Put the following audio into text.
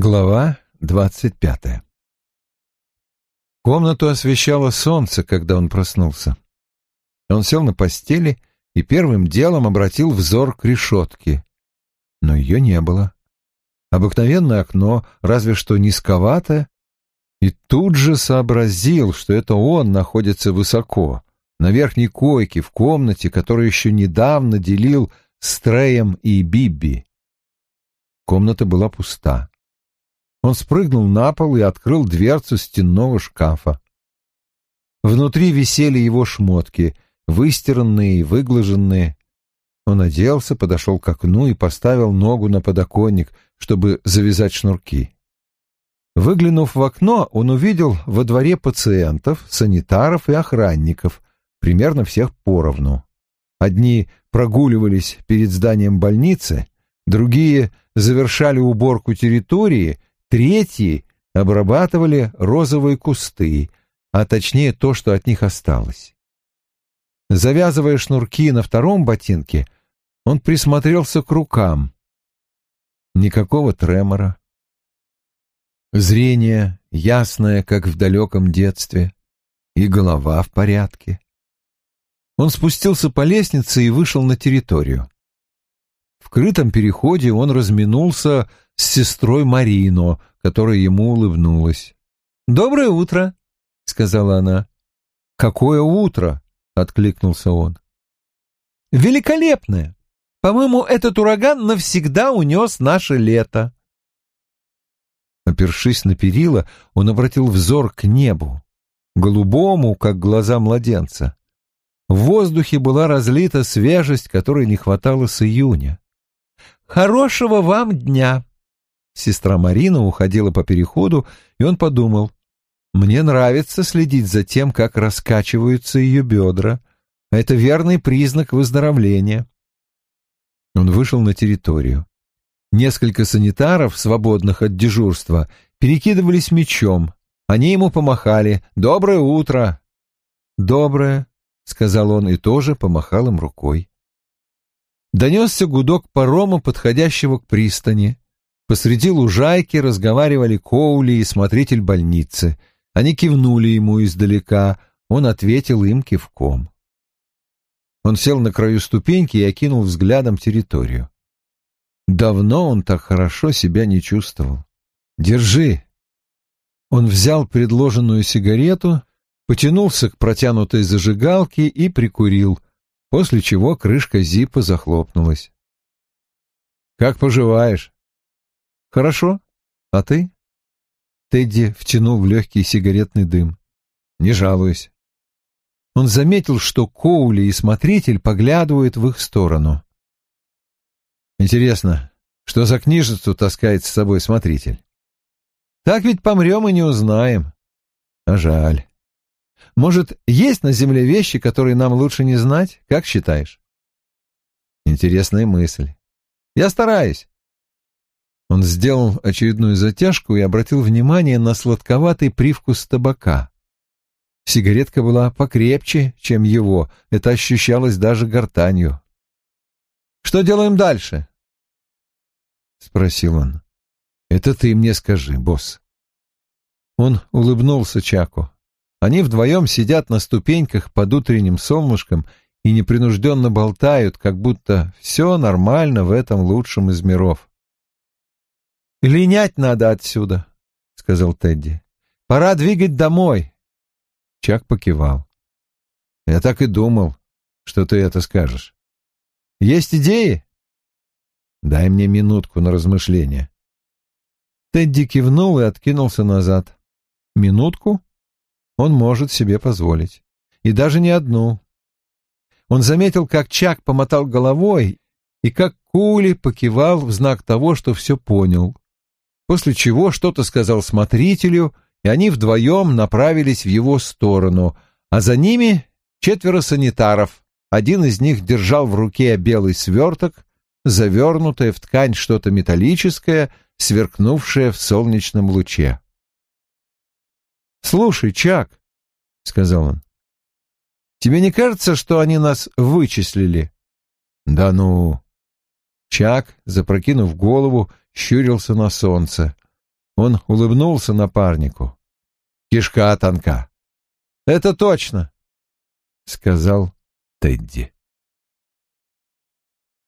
Глава двадцать пятая Комнату освещало солнце, когда он проснулся. Он сел на постели и первым делом обратил взор к решетке. Но ее не было. Обыкновенное окно, разве что низковатое, и тут же сообразил, что это он находится высоко, на верхней койке в комнате, которую еще недавно делил с Треем и Бибби. Комната была пуста. Он спрыгнул на пол и открыл дверцу стенного шкафа. Внутри висели его шмотки, выстиранные и выглаженные. Он оделся, подошел к окну и поставил ногу на подоконник, чтобы завязать шнурки. Выглянув в окно, он увидел во дворе пациентов, санитаров и охранников, примерно всех поровну. Одни прогуливались перед зданием больницы, другие завершали уборку территории, Третьи обрабатывали розовые кусты, а точнее то, что от них осталось. Завязывая шнурки на втором ботинке, он присмотрелся к рукам. Никакого тремора. Зрение ясное, как в далеком детстве, и голова в порядке. Он спустился по лестнице и вышел на территорию. В крытом переходе он разминулся с сестрой Марино, которая ему улыбнулась. «Доброе утро», — сказала она. «Какое утро?» — откликнулся он. «Великолепное! По-моему, этот ураган навсегда унес наше лето». Опершись на перила, он обратил взор к небу, голубому, как глаза младенца. В воздухе была разлита свежесть, которой не хватало с июня. «Хорошего вам дня!» Сестра Марина уходила по переходу, и он подумал, «Мне нравится следить за тем, как раскачиваются ее бедра. Это верный признак выздоровления». Он вышел на территорию. Несколько санитаров, свободных от дежурства, перекидывались мечом. Они ему помахали «Доброе утро!» «Доброе», — сказал он и тоже помахал им рукой. Донесся гудок парома, подходящего к пристани. Посреди лужайки разговаривали Коули и смотритель больницы. Они кивнули ему издалека, он ответил им кивком. Он сел на краю ступеньки и окинул взглядом территорию. Давно он так хорошо себя не чувствовал. «Держи!» Он взял предложенную сигарету, потянулся к протянутой зажигалке и прикурил, после чего крышка зипа захлопнулась. «Как поживаешь?» Хорошо. А ты? Тедди втянул в легкий сигаретный дым. Не жалуюсь. Он заметил, что Коули и смотритель поглядывают в их сторону. Интересно, что за книжицу таскает с собой смотритель? Так ведь помрем и не узнаем. А жаль. Может, есть на земле вещи, которые нам лучше не знать? Как считаешь? Интересная мысль. Я стараюсь. Он сделал очередную затяжку и обратил внимание на сладковатый привкус табака. Сигаретка была покрепче, чем его, это ощущалось даже гортанью. «Что делаем дальше?» — спросил он. «Это ты мне скажи, босс». Он улыбнулся Чаку. Они вдвоем сидят на ступеньках под утренним солнышком и непринужденно болтают, как будто все нормально в этом лучшем из миров. «Линять надо отсюда», — сказал Тедди. «Пора двигать домой». Чак покивал. «Я так и думал, что ты это скажешь. Есть идеи?» «Дай мне минутку на размышление». Тедди кивнул и откинулся назад. «Минутку?» Он может себе позволить. И даже не одну. Он заметил, как Чак помотал головой и как Кули покивал в знак того, что все понял после чего что-то сказал смотрителю, и они вдвоем направились в его сторону, а за ними четверо санитаров. Один из них держал в руке белый сверток, завернутое в ткань что-то металлическое, сверкнувшее в солнечном луче. «Слушай, Чак», — сказал он, — «тебе не кажется, что они нас вычислили?» «Да ну!» Чак, запрокинув голову, щурился на солнце. Он улыбнулся напарнику. «Кишка тонка». «Это точно», — сказал Тедди.